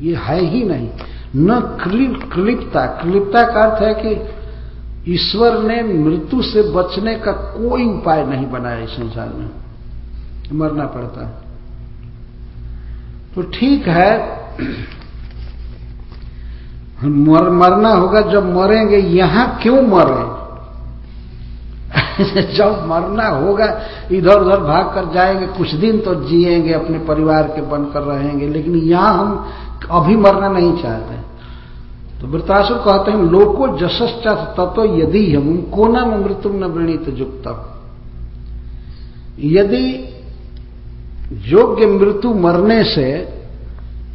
ये है ही नहीं। न क्लिप क्लिप्ता। क्लिप्ता का अर्थ है कि ईश्वर ने मृत्यु से बचने का कोई उपाय नहीं बनाया इस संसार में। मरना पड़ता है। तो ठीक है। मर, मरना होगा जब मरेंगे यहाँ क्यों मरे? जब मरना होगा इधर उधर भाग कर जाएँगे कुछ दिन तो जिएँगे अपने परिवार के बनकर रहेंगे लेकिन यहाँ हम अभी मरना नहीं चाहते। तो वृतासुर कहते हैं, लोको जशश्चा तत्व यदि हम कोना में मृत्यु न वृणित जुक्त यदि योग्य मृत्यु मरने से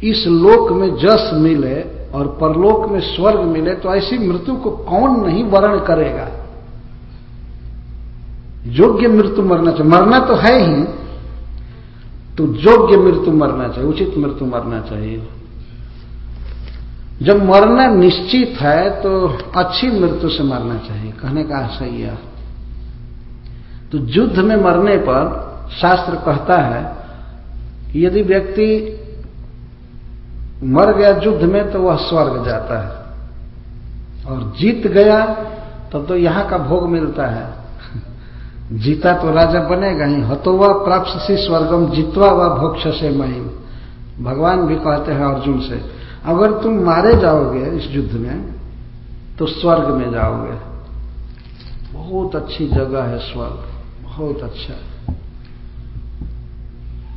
इस लोक में जस मिले और परलोक में स्वर्ग मिले तो ऐसी मृत्यु को कौन नहीं वर्ण करेगा? योग्य मृत्यु मरना चाहिए। मरना तो है ही तो योग्य मृत्यु मरना चाहिए, उचित मृत्यु मरना चाहिए। जब मरना निश्चित है तो अच्छी मृत्यु से मरना चाहिए। कहने का सही है तो युद्ध में मरने पर शास्त्र कहता है कि यदि व्यक्ति मर गया युद्ध में तो वह स्वर्ग जाता है। और जीत गया, तब तो यहाँ का भोग मिलता है। जीता तो राजा बनेगा ही। हतोवा प्राप्त से स्वर्गम, जीतवा व भोक्ष से महिम भगवान भी कहते हैं अर्जुन से अगर तुम मारे जाओगे इस युद्ध में तो स्वर्ग में जाओगे। बहुत अच्छी जगह है स्वर्ग, बहुत अच्छा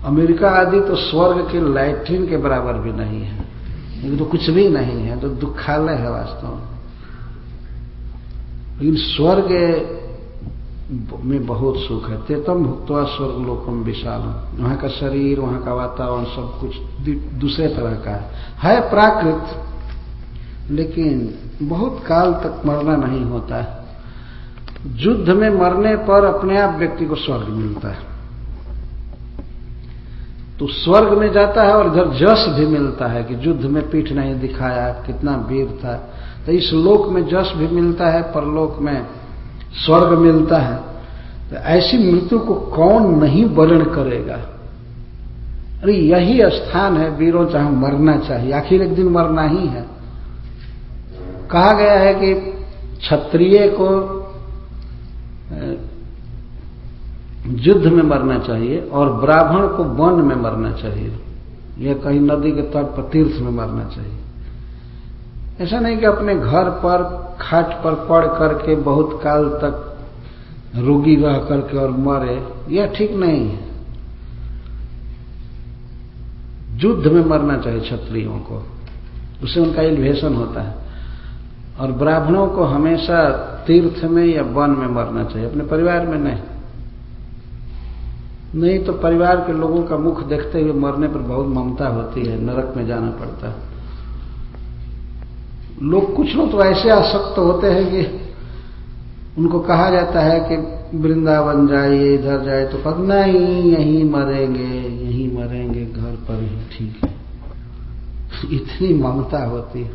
अमेरिका आदि तो स्वर्ग के लैट्रिन के बराबर भी नहीं है। लेकिन तो कुछ भी नहीं है तो दुखालय है वास्तव में। लेकिन स्वर्ग में बहुत सुख है। तेतम भुक्तवा स्वर्ग लोकम विशालम। वहाँ का शरीर, वहाँ का वातावरण सब कुछ दूसरे तरह का है। है प्राकृत, लेकिन बहुत काल तक मरना नहीं होता है। युद्ध में मरने पर अपने आप व्यक्ति को स्वर्ग मिलता है। तो स्वर्ग में जाता है और इधर जस भी मिलता है कि युद्ध में पीठ नहीं दिखाया, कितना वीर था। तो इस लोक में जस भी मिलता है, परलोक में स्वर्ग मिलता है तो ऐसी मृत्यु को कौन नहीं वर्ण करेगा? अरे यही स्थान है, वीरों चाहे मरना चाहिए आखिर एक दिन मरना ही है। कहा गया है कि क्षत्रिय को युद्ध में मरना चाहिए और ब्राह्मण को वन में मरना चाहिए। या कहीं नदी के तट पर तीर्थ में मरना चाहिए। ऐसा नहीं कि अपने घर पर खाट पर पड़ करके बहुत काल तक रोगी रह करके और मरे, यह ठीक नहीं है। युद्ध में मरना चाहिए क्षत्रियों को। उससे उनका इन्वेशन होता है। और ब्राह्मणों को हमेशा तीर्थ में या वन में मरना चाहिए, अपने परिवार में नहीं। नहीं तो परिवार के लोगों का मुख देखते हुए मरने पर बहुत ममता होती है, नरक में जाना पड़ता है। लोग कुछ लोग तो ऐसे आसक्त होते हैं कि उनको कहा जाता है कि वृंदावन जाइए, इधर जाए तो कब नहीं, यहीं मरेंगे यहीं मरेंगे, घर पर ही ठीक है। इतनी ममता होती है।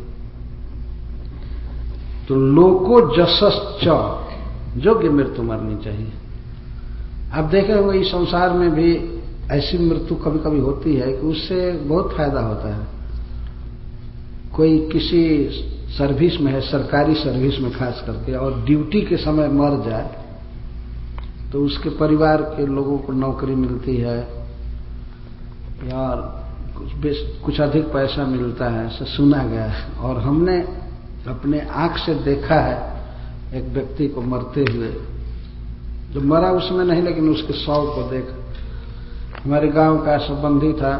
तो लोको जसश्च, योग्य मृत्यु मरनी चाहिए। आप देखे होंगे इस संसार में भी ऐसी मृत्यु कभी कभी होती है कि उससे बहुत फ़ायदा होता है। कोई किसी सर्विस में है, सरकारी सर्विस में खास करके, और ड्यूटी के समय मर जाए तो उसके परिवार के लोगों को नौकरी मिलती है, या कुछ कुछ अधिक पैसा मिलता है, ऐसा सुना गया है। और हमने अपने आँख से देखा है, एक व्यक्ति को मरते हुए। जो मरा उसमें नहीं, लेकिन उसके शव को देखा। हमारे गाँव का संबंधी था,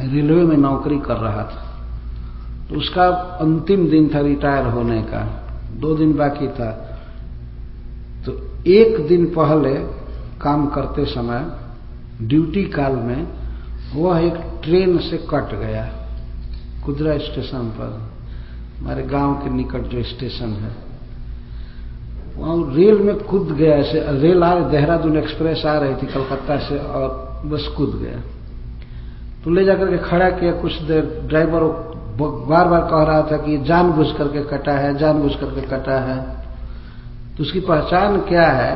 रेलवे में नौकरी कर रहा था। तो उसका अंतिम दिन था रिटायर होने का। दो दिन बाकी था। तो एक दिन पहले काम करते समय, ड्यूटी काल में, वह एक ट्रेन से कट गया कुदरा स्टेशन पर। हमारे गाँव के निकट जो स्टेशन है, वहाँ रेल में कूद गया ऐसे। रेल आ रही, देहरादून एक्सप्रेस आ रही थी कलकत्ता से और बस कूद गया। तो ले जाकर के खड़ा किया कुछ देर, ड्राइवर बार बार कह रहा था कि जानबूझ करके कटा है, जानबूझ करके कटा है। तो उसकी पहचान क्या है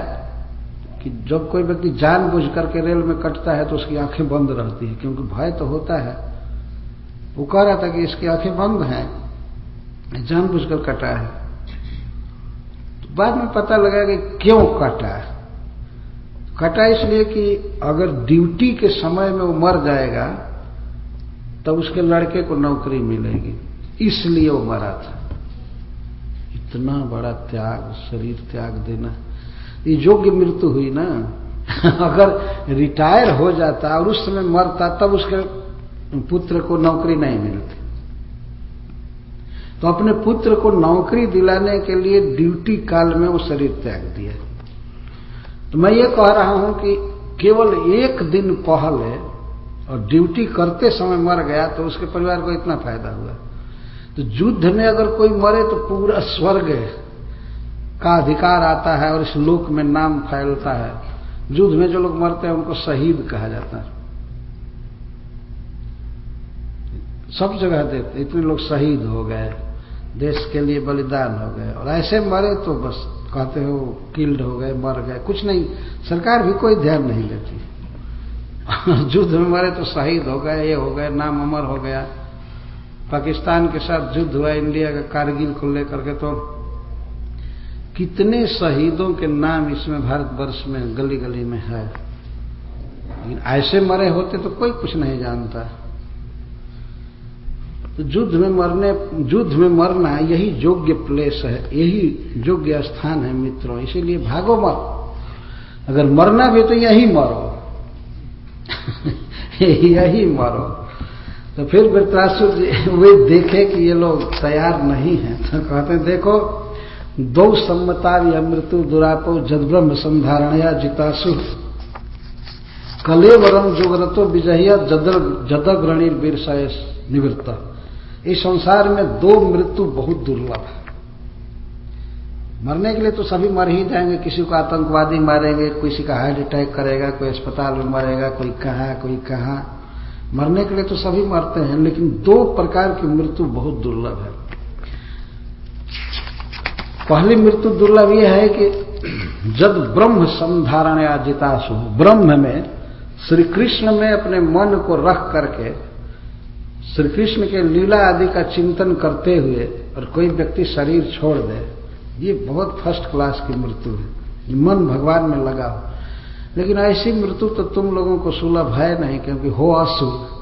कि जब कोई व्यक्ति जानबूझ करके रेल में कटता है तो उसकी आँखें बंद रहती है, क्योंकि भय तो होता है। वो कह रहा था कि इसकी आँखें बंद हैं जानबूझकर कटा है। तो बाद में पता लगा कि क्यों कटा है। कटा इसलिए कि अगर ड्यूटी के समय में वो मर जाएगा तब उसके लड़के को नौकरी मिलेगी, इसलिए वो मरा था। इतना बड़ा त्याग, शरीर त्याग देना। ये योग्य मृत्यु हुई ना, अगर रिटायर हो जाता और उस समय मरता, तब उसके पुत्र को नौकरी नहीं मिलती। तो अपने पुत्र को नौकरी दिलाने के लिए ड्यूटी काल में वो शरीर त्याग दिया। तो मैं ये कह रहा हूँ कि केवल एक दिन पहले और ड्यूटी करते समय मर गया तो उसके परिवार को इतना फ़ायदा हुआ। तो युद्ध में अगर कोई मरे तो पूरा स्वर्ग का अधिकार आता है और इस लोक में नाम फैलता है। युद्ध में जो लोग मरते हैं उनको शहीद कहा जाता है। सब जगह देखते इतने लोग शहीद हो गए, देश के लिए बलिदान हो गए, और ऐसे मरे तो बस कहते हो किल्ड हो गए, मर गए। कुछ नहीं, सरकार भी कोई ध्यान नहीं देती। युद्ध में मरे तो शहीद हो गए, ये हो गए, नाम अमर हो गया। पाकिस्तान के साथ युद्ध हुआ, इंडिया का कारगिल को लेकर के तो कितने शहीदों के नाम इसमें भारतवर्ष में गली गली में है। लेकिन ऐसे मरे होते तो कोई कुछ नहीं जानता। तो युद्ध में मरने, युद्ध में मरना यही योग्य प्लेस है, यही योग्य स्थान है मित्रों। इसीलिए भागो मत। अगर मरना भी तो यही मरो। यही मरो। तो फिर वृत्रासुर वे देखे कि ये लोग तैयार नहीं हैं तो कहते हैं, देखो, दो सम्मता या मृत्यु दुरापो जदब्रह्म संधारणया जितासु। कलेवरम जुगरतो विजहिया जदग्रणी वीर निवृत्ता। इस संसार में दो मृत्यु बहुत दुर्लभ है। मरने के लिए तो सभी मर ही जाएँगे, किसी को आतंकवादी मारेंगे, किसी का हार्ट अटैक करेगा, कोई अस्पताल में मरेगा, कोई कहाँ कोई कहाँ। मरने के लिए तो सभी मरते हैं, लेकिन दो प्रकार की मृत्यु बहुत दुर्लभ है। पहली मृत्यु दुर्लभ यह है कि जब ब्रह्म संधारण या जितासु ब्रह्म में श्री कृष्ण में अपने मन को रख करके श्री कृष्ण के लीला आदि का चिंतन करते हुए और कोई व्यक्ति शरीर छोड़ दे ये बहुत फ़र्स्ट क्लास की मृत्यु है। मन भगवान में लगा हो। लेकिन ऐसी मृत्यु तो तुम लोगों को सुलभ है नहीं, क्योंकि हो असुर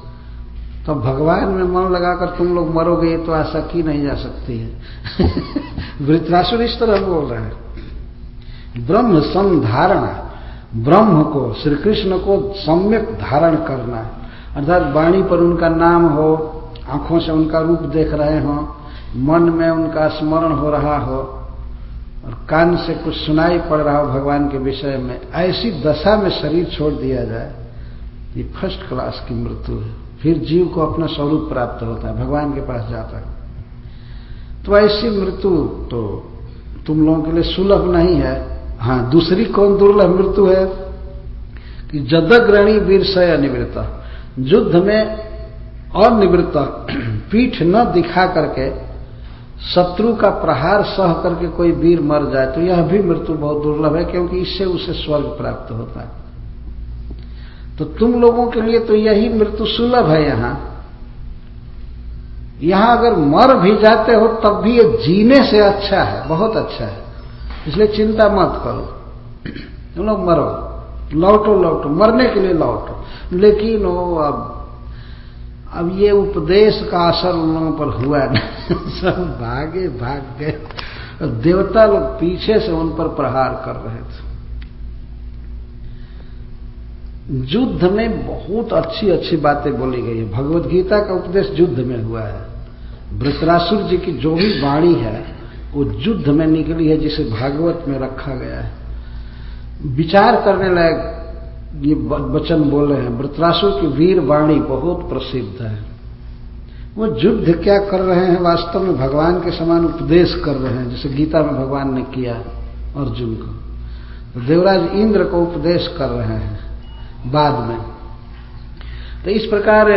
तो भगवान में मन लगाकर तुम लोग मरोगे तो आशा की नहीं जा सकती है। वृत्रासुर इस तरह बोल रहे हैं। ब्रह्म संधारणा, ब्रह्म को श्री कृष्ण को सम्यक धारण करना। अर्थात वाणी पर उनका नाम हो, आँखों से उनका रूप देख रहे हो, मन में उनका स्मरण हो रहा हो और कान से कुछ सुनाई पड़ रहा हो भगवान के विषय में, ऐसी दशा में शरीर छोड़ दिया जाए, ये फ़र्स्ट क्लास की मृत्यु है। फिर जीव को अपना स्वरूप प्राप्त होता है, भगवान के पास जाता है। तो ऐसी मृत्यु तो तुम लोगों के लिए सुलभ नहीं है। हाँ दूसरी कौन दुर्लभ मृत्यु है? कि जदग्रणी वीर से युद्ध में अनिवृत्त। पीठ न दिखा करके शत्रु का प्रहार सह करके कोई वीर मर जाए तो यह भी मृत्यु बहुत दुर्लभ है, क्योंकि इससे उसे स्वर्ग प्राप्त होता है। तो तुम लोगों के लिए तो यही मृत्यु सुलभ है यहाँ। यहाँ अगर मर भी जाते हो, तब भी ये जीने से अच्छा है, बहुत अच्छा है। इसलिए चिंता मत करो। तुम लोग मरो। लौटो लौटो। मरने के लिए लौटो। लेकिन वो अब अब ये उपदेश का असर उन लोगों पर हुआ नहीं सब भागे, भाग गए। देवता लोग पीछे से उन पर प्रहार कर रहे थे। युद्ध में बहुत अच्छी अच्छी बातें बोली गई है। भगवत गीता का उपदेश युद्ध में हुआ है। वृतरासुर जी की जो भी वाणी है, वो युद्ध में निकली है, जिसे भागवत में रखा गया है। विचार करने लायक ये वचन बोले हैं वृत्रासुर की वीर वाणी बहुत प्रसिद्ध है। वो युद्ध क्या कर रहे हैं, वास्तव में भगवान के समान उपदेश कर रहे हैं, जैसे गीता में भगवान ने किया अर्जुन को। तो देवराज इंद्र को उपदेश कर रहे हैं बाद में। तो इस प्रकार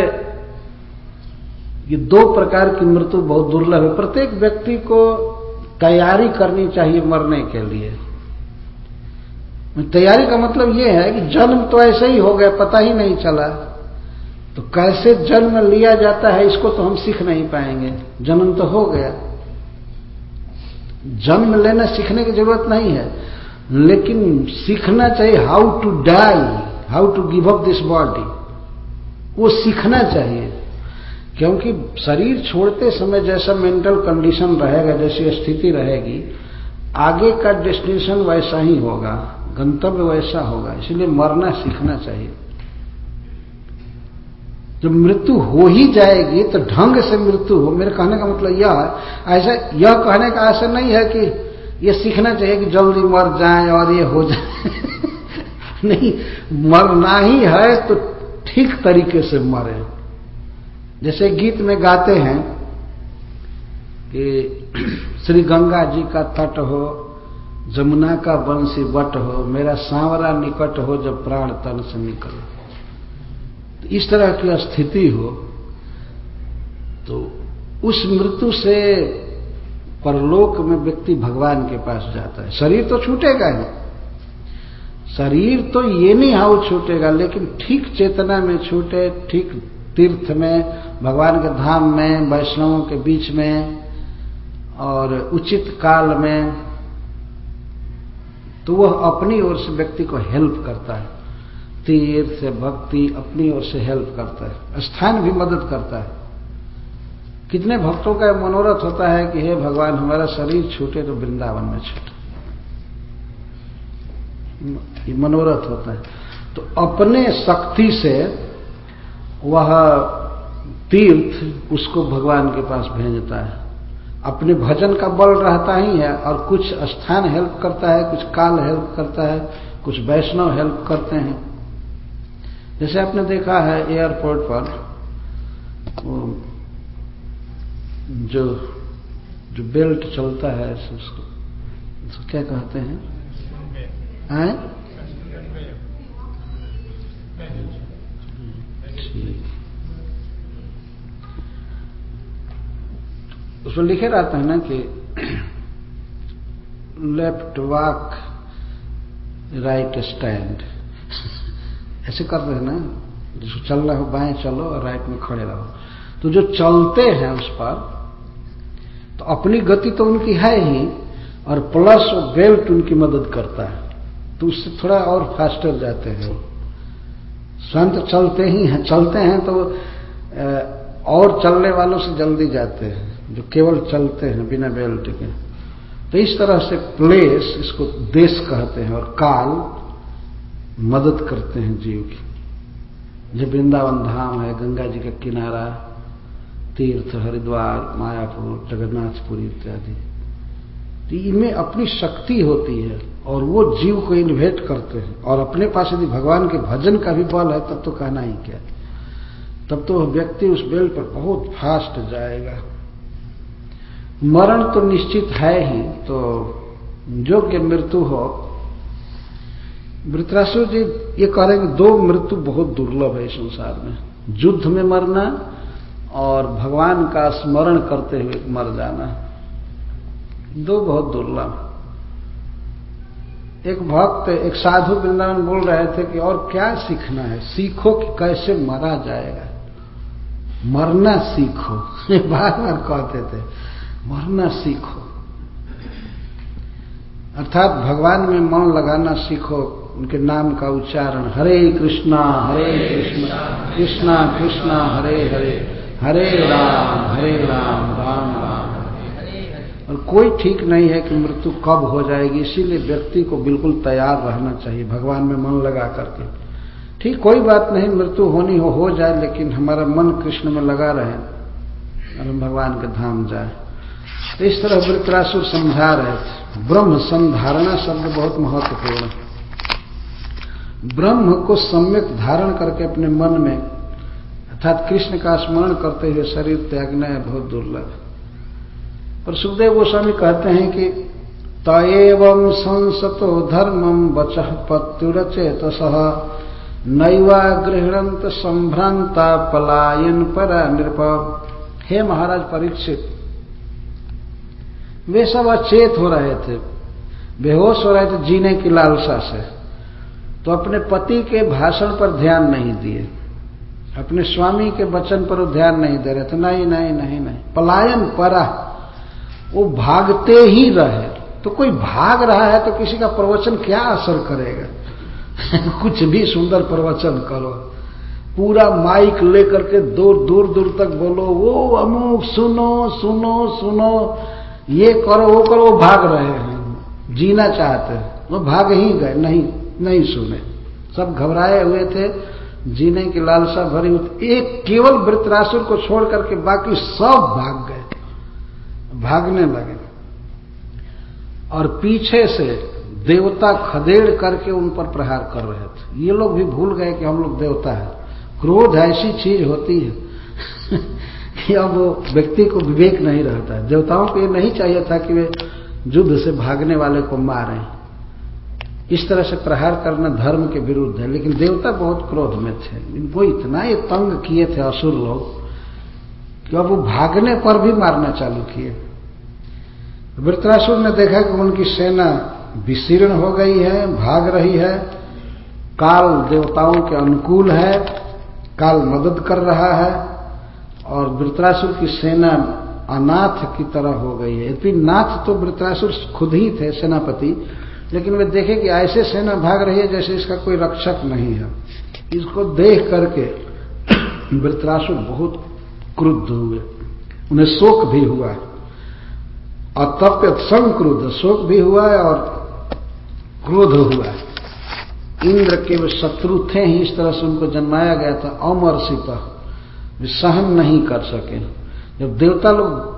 ये दो प्रकार की मृत्यु बहुत दुर्लभ है। प्रत्येक व्यक्ति को तैयारी करनी चाहिए मरने के लिए। तैयारी का मतलब यह है कि जन्म तो ऐसे ही हो गया, पता ही नहीं चला। तो कैसे जन्म लिया जाता है, इसको तो हम सीख नहीं पाएँगे। जन्म तो हो गया। जन्म लेना सीखने की ज़रूरत नहीं है। लेकिन सीखना चाहिए how to die how to give up this body वो सीखना चाहिए। क्योंकि शरीर छोड़ते समय जैसा मेंटल कंडीशन रहेगा, जैसी स्थिति रहेगी, आगे का डेस्टिनेशन वैसा ही होगा। गंतव्य वैसा होगा, इसलिए मरना सीखना चाहिए। जब मृत्यु हो ही जाएगी तो ढंग से मृत्यु हो। मेरे कहने का मतलब यह है, ऐसा यह कहने का ऐसा नहीं है कि यह सीखना चाहिए कि जल्दी मर जाए और ये हो जाए। नहीं, मरना ही है तो ठीक तरीके से मरे। जैसे गीत में गाते हैं कि श्री गंगा जी का तट हो जमुना का वंशी वट हो, मेरा सांवरा निकट हो जब प्राण तन से निकले। तो इस तरह की स्थिति हो तो उस मृत्यु से परलोक में व्यक्ति भगवान के पास जाता है। शरीर तो छूटेगा ही। शरीर तो ये नहीं हाउ छूटेगा, लेकिन ठीक चेतना में छूटे, ठीक तीर्थ में, भगवान के धाम में, वैष्णवों के बीच में, और उचित काल में तो वह अपनी ओर से व्यक्ति को हेल्प करता है। तीर्थ भक्ति अपनी ओर से हेल्प करता है। स्थान भी मदद करता है। कितने भक्तों का मनोरथ होता है कि हे भगवान, हमारा शरीर छूटे तो वृंदावन में छूटे। ये मनोरथ होता है। तो अपने शक्ति से वह तीर्थ उसको भगवान के पास भेजता है। अपने भजन का बल रहता ही है और कुछ स्थान हेल्प करता है कुछ काल हेल्प करता है कुछ वैष्णव हेल्प करते हैं। जैसे आपने देखा है एयरपोर्ट पर जो जो बेल्ट चलता है उसको, उसको क्या कहते हैं? हैं? उसमें लिखे रहता है ना कि लेफ़्ट वॉक राइट स्टैंड ऐसे कर रहे हैं ना, जिसको चल रहा हो, बाएँ चलो और राइट में खड़े रहो। तो जो चलते हैं उस पर तो अपनी गति तो उनकी है ही, और प्लस बेल्ट उनकी मदद करता है। तो उससे थोड़ा और फास्टर जाते हैं। स्वयं तो चलते ही हैं, चलते हैं तो और चलने वालों से जल्दी जाते हैं। जो केवल चलते हैं, बिना बेल्ट के। तो इस तरह से प्लेस इसको देश कहते हैं और काल मदद करते हैं जीव की। जब वृंदावन धाम है, गंगा जी का किनारा, तीर्थ, हरिद्वार, मायापुर, जगन्नाथपुरी इत्यादि तो इनमें अपनी शक्ति होती है और वो जीव को इन्वेट करते हैं। और अपने पास यदि भगवान के भजन का भी बल है, तब तो कहना ही क्या। तब तो व्यक्ति उस बेल पर बहुत फास्ट जाएगा। मरण तो निश्चित है ही तो योग्य मृत्यु हो। वृत्रासुर जी ये कह रहे हैं कि दो मृत्यु बहुत दुर्लभ है संसार में। युद्ध में मरना और भगवान का स्मरण करते हुए मर जाना। दो बहुत दुर्लभ। एक भक्त, एक साधु वृंदावन बोल रहे थे कि और क्या सीखना है? सीखो कि कैसे मरा जाएगा? मरना सीखो। ये बार बार कहते थे। मरना सीखो। अर्थात भगवान में मन लगाना सीखो, उनके नाम का उच्चारण, हरे कृष्णा हरे कृष्णा कृष्णा कृष्णा, हरे हरे हरे राम हरे राम राम राम। और कोई ठीक नहीं है कि मृत्यु कब हो जाएगी, इसीलिए व्यक्ति को बिल्कुल तैयार रहना चाहिए, भगवान में मन लगा करके। ठीक कोई बात नहीं, मृत्यु होनी हो हो जाए, लेकिन हमारा मन कृष्ण में लगा रहे, और हम भगवान के धाम जाए। तो इस तरह वृत्रासुर समझा रहे थे ब्रह्म संधारणा शब्द बहुत महत्वपूर्ण। है ब्रह्म को सम्यक धारण करके अपने मन में, अर्थात कृष्ण का स्मरण करते हुए शरीर त्यागना है बहुत दुर्लभ। पर सुखदेव गोस्वामी कहते हैं कि तएव संसतो धर्मम बच पत्युरचेतस, नैवा गृहणंत संभ्रांता पलायन पर नृप हे महाराज, परीक्षित वे सब अचेत हो रहे थे। बेहोश हो रहे थे जीने की लालसा से। तो अपने पति के भाषण पर ध्यान नहीं दिए। अपने स्वामी के वचन पर ध्यान नहीं दे रहे थे। नहीं नहीं नहीं नहीं। पलायन परा। वो भागते ही रहे। तो कोई भाग रहा है तो किसी का प्रवचन क्या असर करेगा? कुछ भी सुंदर प्रवचन करो। पूरा माइक लेकर के दूर दूर दूर तक बोलो, वो अमुक सुनो सुनो सुनो। ये करो, वो करो, वो भाग रहे हैं। जीना चाहते हैं। वो भाग ही गए। नहीं नहीं सुने। सब घबराए हुए थे। जीने की लालसा भरी हुई एक केवल वृतरासुर को छोड़ करके बाकी सब भाग गए। भागने लगे। और पीछे से देवता खदेड़ करके उन पर प्रहार कर रहे थे। ये लोग भी भूल गए कि हम लोग देवता है। क्रोध ऐसी चीज़ होती है। कि अब व्यक्ति को विवेक नहीं रहता है। देवताओं को ये नहीं चाहिए था कि वे युद्ध से भागने वाले को मारें। इस तरह से प्रहार करना धर्म के विरुद्ध है, लेकिन देवता बहुत क्रोध में थे। इनको इतना ये तंग किए थे असुर लोग कि अब वो भागने पर भी मारना चालू किए। वृत्रासुर ने देखा कि उनकी सेना विशीर्ण हो गई है, भाग रही है। काल देवताओं के अनुकूल है, काल मदद कर रहा है। और वृत्रासुर की सेना अनाथ की तरह हो गई है। यद्यपि नाथ तो वृत्रासुर खुद ही थे, सेनापति, लेकिन वे देखे कि ऐसे सेना भाग रही है जैसे इसका कोई रक्षक नहीं है। इसको देख करके वृत्रासुर बहुत क्रुद्ध हुए। उन्हें शोक भी हुआ है। अतप्य संक्रुद्ध, शोक भी हुआ है और क्रोध हुआ है। इंद्र के वे शत्रु थे ही, इस तरह से उनको जन्माया गया था अमर्षित वे सहन नहीं कर सके। जब देवता लोग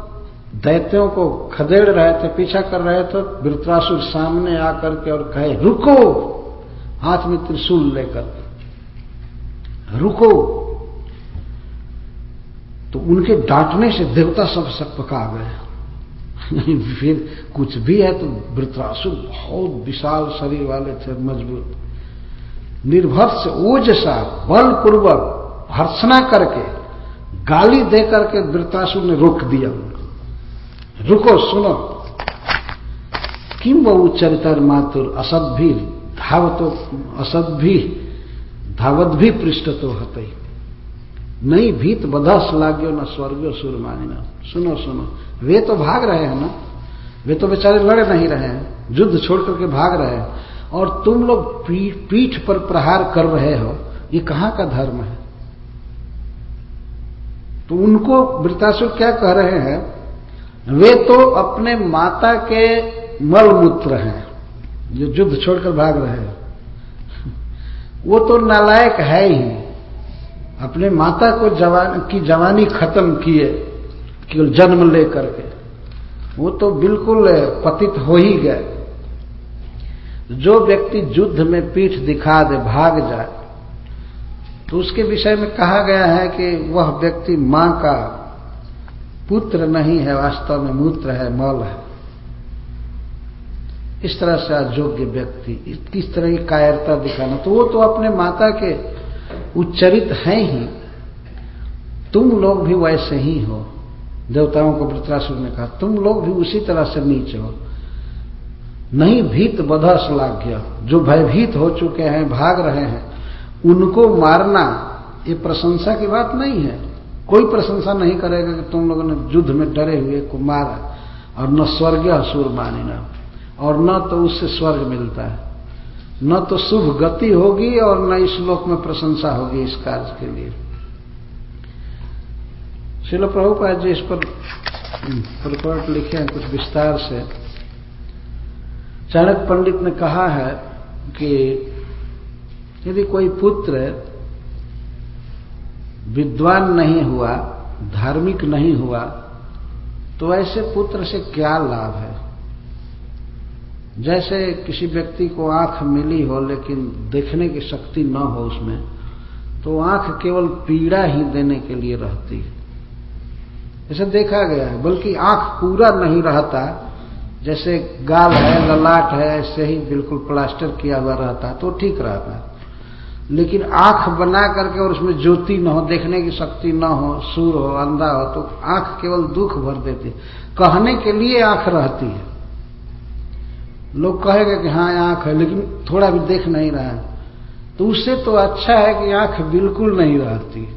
दैत्यों को खदेड़ रहे थे, पीछा कर रहे थे, वृत्रासुर सामने आकर के और कहे, रुको! हाथ में त्रिशूल लेकर रुको! तो उनके डांटने से देवता सब सब पका गए। फिर कुछ भी है तो वृत्रासुर बहुत विशाल शरीर वाले थे, मज़बूत। निर्भर से ओजसा, बलपूर्वक भर्सना करके गाली दे करके वृत्रासुर ने रोक दिया उनको। रुको, सुनो। किम बहु चरितर मातुर? असद भी धावतो, असद भी, धावत भी पृष्ठ तो हत। नहीं भीत बधस लाग्यो न स्वर्गो सुरमानी न सुनो सुनो। वे तो भाग रहे हैं ना? वे तो बेचारे लड़ नहीं रहे हैं। युद्ध छोड़ करके भाग रहे हैं। और तुम लोग पीठ पर प्रहार कर रहे हो। ये कहाँ का धर्म है? तो उनको वृतासुर क्या कह रहे हैं? वे तो अपने माता के मलमूत्र हैं, जो युद्ध छोड़कर भाग रहे हैं। वो तो नालायक है ही। अपने माता को जवान, की जवानी खत्म किए, केवल जन्म लेकर के। वो तो बिल्कुल पतित हो ही गए। जो व्यक्ति युद्ध में पीठ दिखा दे, भाग जाए तो उसके विषय में कहा गया है कि वह व्यक्ति माँ का पुत्र नहीं है, वास्तव में मूत्र है, मल है। इस तरह से अयोग्य व्यक्ति किस तरह की कायरता दिखाना। तो वो तो अपने माता के उच्चरित हैं ही। तुम लोग भी वैसे ही हो। देवताओं को वृत्रासुर ने कहा, तुम लोग भी उसी तरह से नीच हो। नहीं भीत बधा श्लाघ्य जो भयभीत हो चुके हैं, भाग रहे हैं उनको मारना, ये प्रशंसा की बात नहीं है। कोई प्रशंसा नहीं करेगा कि तुम लोगों ने युद्ध में डरे हुए को मारा और न स्वर्ग असुर मानी न। और न तो उससे स्वर्ग मिलता है। न तो शुभ गति होगी और न इस लोक में प्रशंसा होगी इस कार्य के लिए। शिल प्रभुपाद जी इस पर रिपोर्ट लिखे हैं कुछ विस्तार से। चाणक पंडित ने कहा है कि यदि कोई पुत्र विद्वान नहीं हुआ, धार्मिक नहीं हुआ तो ऐसे पुत्र से क्या लाभ है? जैसे किसी व्यक्ति को आँख मिली हो लेकिन देखने की शक्ति न हो उसमें तो आँख केवल पीड़ा ही देने के लिए रहती है। ऐसे देखा गया है, बल्कि आँख पूरा नहीं रहता, जैसे गाल है, ललाट है, ऐसे ही बिल्कुल प्लास्टर किया हुआ रहता तो ठीक रहता। लेकिन आँख बना करके और उसमें ज्योति न हो, देखने की शक्ति न हो, सूर हो, अंधा हो तो आँख केवल दुख भर देती कहने के लिए आँख रहती है। लोग कहेगा कि हाँ आँख है, लेकिन थोड़ा भी देख नहीं रहा है। तो उससे तो अच्छा है कि आँख बिल्कुल नहीं रहती